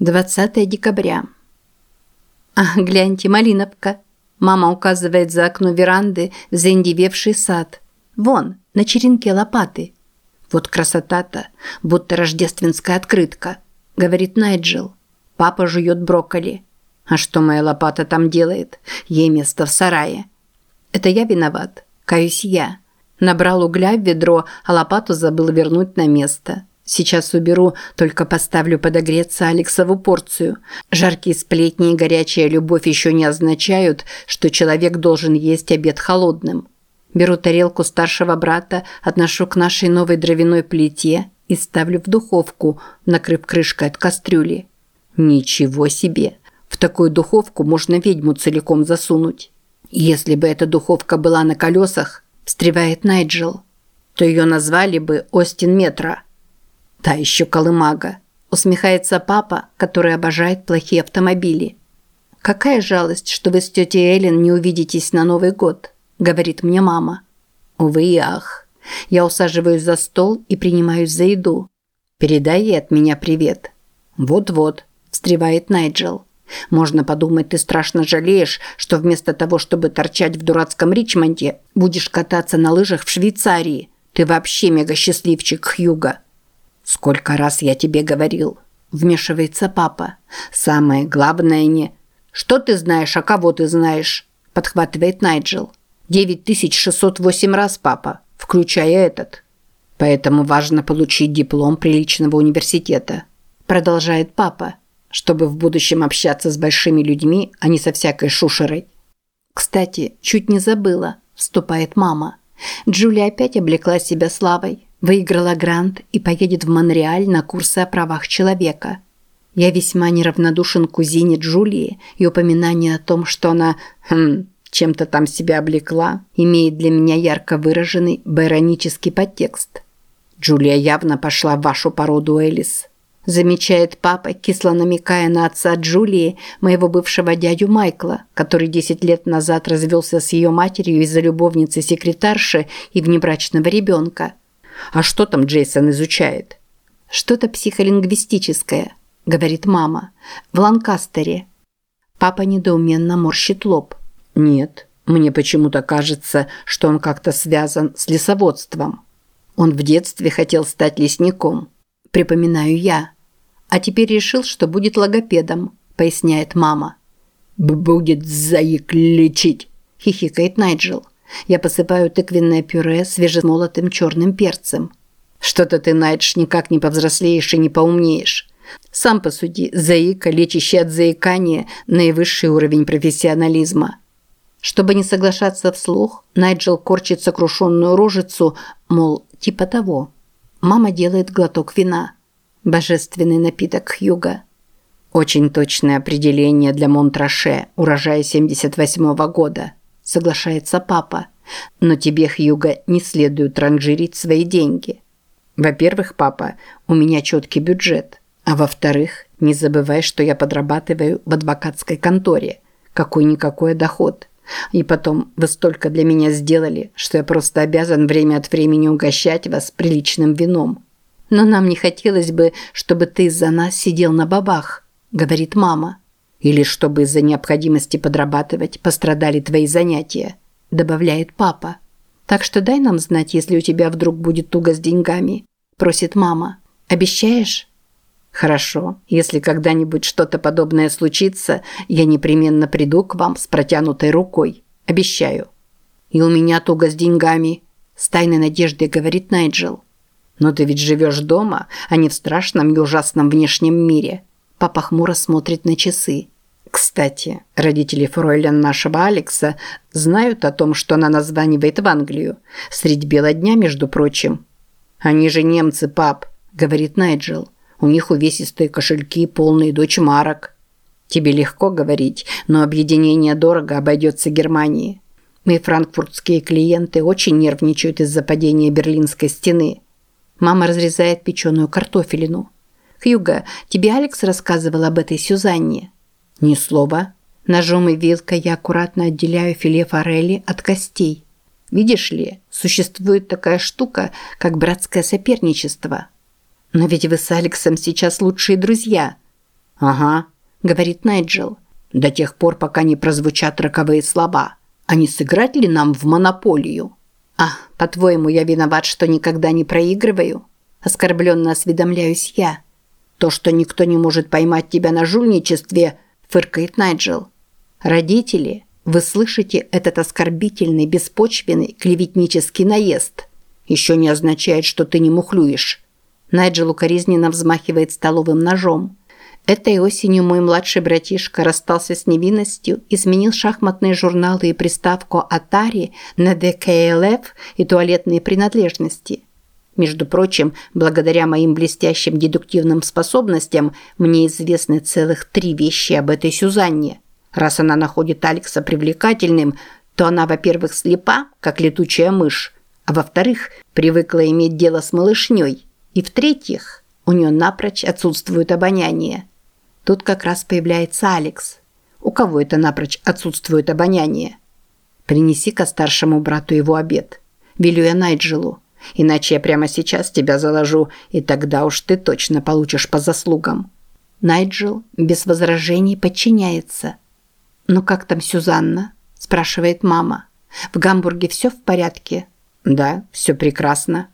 20 декабря. «А, гляньте, малиновка!» Мама указывает за окно веранды в заиндевевший сад. «Вон, на черенке лопаты». «Вот красота-то, будто рождественская открытка», – говорит Найджел. Папа жует брокколи. «А что моя лопата там делает? Ей место в сарае». «Это я виноват. Каюсь я». Набрал угля в ведро, а лопату забыл вернуть на место. Сейчас уберу, только поставлю подогреться Алексову порцию. Жаркие сплетни и горячая любовь еще не означают, что человек должен есть обед холодным. Беру тарелку старшего брата, отношу к нашей новой дровяной плите и ставлю в духовку, накрыв крышкой от кастрюли. Ничего себе! В такую духовку можно ведьму целиком засунуть. Если бы эта духовка была на колесах, встревает Найджел, то ее назвали бы Остин Метро. Та еще колымага. Усмехается папа, который обожает плохие автомобили. Какая жалость, что вы с тетей Эллен не увидитесь на Новый год, говорит мне мама. Увы и ах. Я усаживаюсь за стол и принимаюсь за еду. Передай ей от меня привет. Вот-вот, встревает Найджел. Можно подумать, ты страшно жалеешь, что вместо того, чтобы торчать в дурацком Ричмонде, будешь кататься на лыжах в Швейцарии. Ты вообще мега счастливчик, Хьюга. «Сколько раз я тебе говорил?» – вмешивается папа. «Самое главное не...» «Что ты знаешь, а кого ты знаешь?» – подхватывает Найджел. «9608 раз, папа, включая этот». «Поэтому важно получить диплом приличного университета», – продолжает папа, «чтобы в будущем общаться с большими людьми, а не со всякой шушерой». «Кстати, чуть не забыла», – вступает мама. Джулия опять облекла себя славой выиграла грант и поедет в Монреаль на курсы о правах человека. Я весьма неравнодушен кузине Джулии, и упоминание о том, что она хм, чем-то там себя облекла, имеет для меня ярко выраженный байронический подтекст. Джулия явно пошла в вашу породу, Элис. Замечает папа, кисло намекая на отца Джулии, моего бывшего дядю Майкла, который 10 лет назад развелся с ее матерью из-за любовницы-секретарши и внебрачного ребенка – а что там Джейсон изучает? Что-то психолингвистическое, говорит мама. В Ланкастере. Папа недоуменно морщит лоб. Нет, мне почему-то кажется, что он как-то связан с лесоводством. Он в детстве хотел стать лесником. Припоминаю я. А теперь решил, что будет логопедом, поясняет мама. «Будет заик лечить», – хихикает Найджел. Я посыпаю тыквенное пюре свежемолотым черным перцем. Что-то ты, Найдж, никак не повзрослеешь и не поумнеешь. Сам посуди, заика, лечащий от заикания, наивысший уровень профессионализма. Чтобы не соглашаться вслух, Найджел корчит сокрушенную рожицу, мол, типа того. Мама делает глоток вина. Божественный напиток Хьюга. Очень точное определение для Монтраше, урожая 78 -го года соглашается папа. Но тебе, Хьюга, не следует ранжирить свои деньги. Во-первых, папа, у меня четкий бюджет. А во-вторых, не забывай, что я подрабатываю в адвокатской конторе. Какой-никакой доход. И потом, вы столько для меня сделали, что я просто обязан время от времени угощать вас приличным вином. Но нам не хотелось бы, чтобы ты из-за нас сидел на бабах, говорит мама. Или чтобы из-за необходимости подрабатывать пострадали твои занятия, добавляет папа. Так что дай нам знать, если у тебя вдруг будет туго с деньгами, просит мама. Обещаешь? Хорошо. Если когда-нибудь что-то подобное случится, я непременно приду к вам с протянутой рукой. Обещаю. И у меня туго с деньгами, с тайной надеждой говорит Найджел. Но ты ведь живешь дома, а не в страшном и ужасном внешнем мире. Папа хмуро смотрит на часы. Кстати, родители фройлен нашего Алекса знают о том, что она названивает в Англию. Средь бела дня, между прочим. «Они же немцы, пап», – говорит Найджел. «У них увесистые кошельки, полные дочь марок». «Тебе легко говорить, но объединение дорого обойдется Германии. Мои франкфуртские клиенты очень нервничают из-за падения Берлинской стены». Мама разрезает печеную картофелину. «Хьюга, тебе Алекс рассказывал об этой Сюзанне?» Ни слова. Ножом и вилкой я аккуратно отделяю филе форели от костей. Видишь ли, существует такая штука, как братское соперничество. Но ведь вы с Алексом сейчас лучшие друзья. «Ага», – говорит Найджел. «До тех пор, пока не прозвучат роковые слова. А не сыграть ли нам в монополию?» «А, по-твоему, я виноват, что никогда не проигрываю?» Оскорбленно осведомляюсь я. «То, что никто не может поймать тебя на жульничестве», – фыркает Найджел. «Родители, вы слышите этот оскорбительный, беспочвенный, клеветнический наезд? Еще не означает, что ты не мухлюешь». Найджел укоризненно взмахивает столовым ножом. Этой осенью мой младший братишка расстался с невинностью и сменил шахматные журналы и приставку Atari на DKLF и туалетные принадлежности. Между прочим, благодаря моим блестящим дедуктивным способностям, мне известны целых три вещи об этой Сюзанне. Раз она находит Алекса привлекательным, то она, во-первых, слепа, как летучая мышь, а во-вторых, привыкла иметь дело с малышней, и в-третьих, у нее напрочь отсутствует обоняние. Тут как раз появляется Алекс. У кого это напрочь отсутствует обоняние? Принеси-ка старшему брату его обед. Велю я Найджелу. Иначе я прямо сейчас тебя заложу, и тогда уж ты точно получишь по заслугам. Найджел без возражений подчиняется. «Ну как там Сюзанна?» – спрашивает мама. «В Гамбурге все в порядке?» «Да, все прекрасно».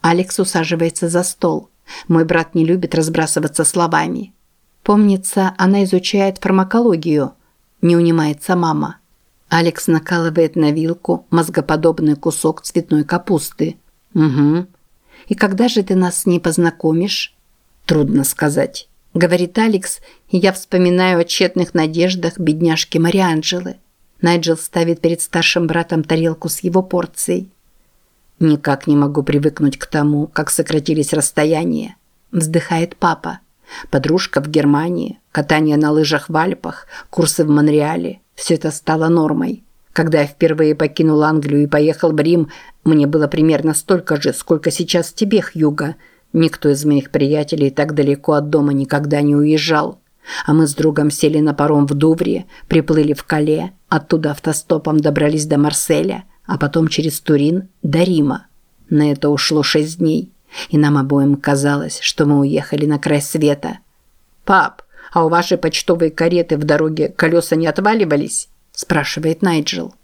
Алекс усаживается за стол. Мой брат не любит разбрасываться словами. Помнится, она изучает фармакологию. Не унимается мама. Алекс накалывает на вилку мозгоподобный кусок цветной капусты. Угу. И когда же ты нас с ней познакомишь? Трудно сказать. Говорит Алекс, и я вспоминаю о тщетных надеждах бедняжки Марианджелы. Найджел ставит перед старшим братом тарелку с его порцией. Никак не могу привыкнуть к тому, как сократились расстояния. Вздыхает папа. Подружка в Германии, катание на лыжах в Альпах, курсы в Монреале – все это стало нормой. Когда я впервые покинул Англию и поехал в Рим, мне было примерно столько же, сколько сейчас тебе, Хьюга. Никто из моих приятелей так далеко от дома никогда не уезжал. А мы с другом сели на паром в Дувре, приплыли в Кале, оттуда автостопом добрались до Марселя, а потом через Турин до Рима. На это ушло шесть дней и нам обоим казалось, что мы уехали на край света. «Пап, а у вашей почтовой кареты в дороге колеса не отваливались?» – спрашивает Найджел.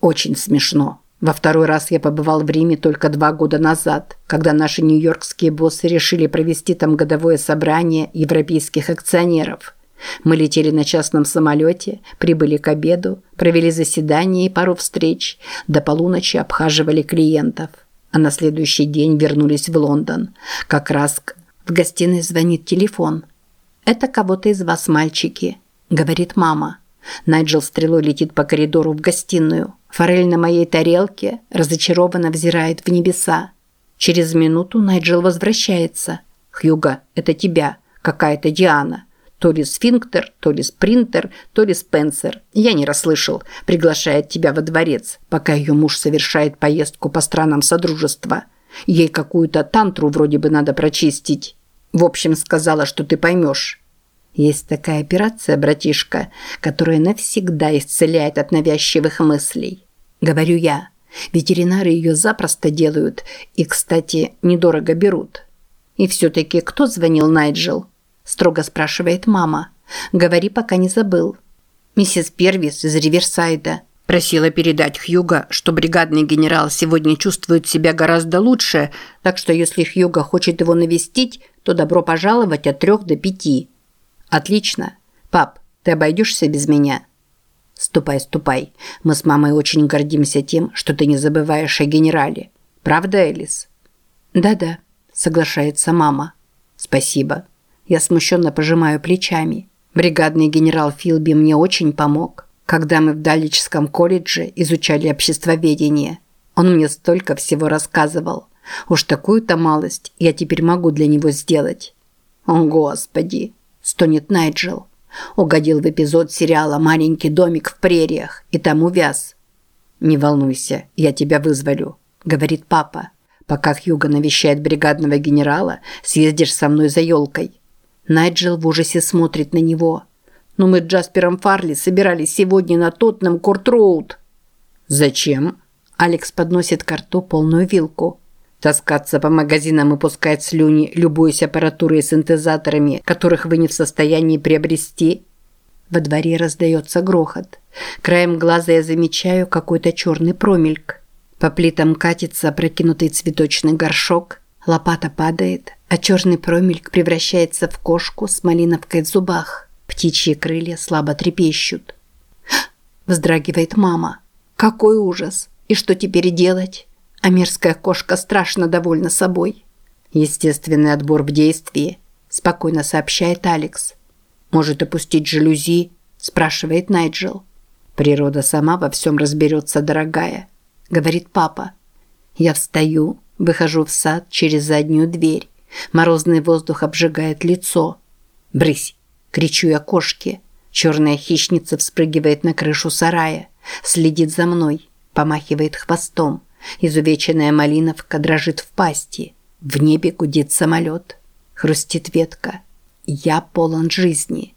«Очень смешно. Во второй раз я побывал в Риме только два года назад, когда наши нью-йоркские боссы решили провести там годовое собрание европейских акционеров. Мы летели на частном самолете, прибыли к обеду, провели заседание и пару встреч, до полуночи обхаживали клиентов» а на следующий день вернулись в Лондон. Как раз в гостиной звонит телефон. «Это кого-то из вас, мальчики», – говорит мама. Найджел стрелой летит по коридору в гостиную. Форель на моей тарелке разочарованно взирает в небеса. Через минуту Найджел возвращается. «Хьюга, это тебя. Какая-то Диана. То ли сфинктер, то ли спринтер, то ли Спенсер. Я не расслышал. Приглашает тебя во дворец, пока ее муж совершает поездку по странам Содружества. Ей какую-то тантру вроде бы надо прочистить. В общем, сказала, что ты поймешь. Есть такая операция, братишка, которая навсегда исцеляет от навязчивых мыслей. Говорю я. Ветеринары ее запросто делают и, кстати, недорого берут. И все-таки кто звонил Найджел? строго спрашивает мама. Говори, пока не забыл. Миссис Первис из Риверсайда просила передать Хьюга, что бригадный генерал сегодня чувствует себя гораздо лучше, так что если Хьюга хочет его навестить, то добро пожаловать от трех до пяти. Отлично. Пап, ты обойдешься без меня? Ступай, ступай. Мы с мамой очень гордимся тем, что ты не забываешь о генерале. Правда, Элис? Да-да, соглашается мама. Спасибо. Я смущенно пожимаю плечами. Бригадный генерал Филби мне очень помог, когда мы в Далическом колледже изучали обществоведение. Он мне столько всего рассказывал. Уж такую-то малость я теперь могу для него сделать. О, Господи! Стонет Найджел. Угодил в эпизод сериала «Маленький домик в прериях» и там увяз. «Не волнуйся, я тебя вызволю», – говорит папа. «Пока Хьюго навещает бригадного генерала, съездишь со мной за елкой. Найджел в ужасе смотрит на него. «Но мы с Джаспером Фарли собирались сегодня на Тоттенхэм Корт-Роуд». «Зачем?» Алекс подносит к рту полную вилку. Таскаться по магазинам и пускать слюни, любуясь аппаратурой и синтезаторами, которых вы не в состоянии приобрести? Во дворе раздается грохот. Краем глаза я замечаю какой-то черный промельк. По плитам катится опрокинутый цветочный горшок. Лопата падает, а черный промельк превращается в кошку с малиновкой в зубах. Птичьи крылья слабо трепещут. Вздрагивает мама. Какой ужас! И что теперь делать? А мерзкая кошка страшно довольна собой. Естественный отбор в действии, спокойно сообщает Алекс. Может опустить жалюзи? спрашивает Найджел. Природа сама во всем разберется, дорогая, говорит папа. Я встаю, выхожу в сад через заднюю дверь. Морозный воздух обжигает лицо. «Брысь!» – кричу я кошке. Черная хищница вспрыгивает на крышу сарая, следит за мной, помахивает хвостом. Изувеченная малиновка дрожит в пасти. В небе гудит самолет. Хрустит ветка. Я полон жизни.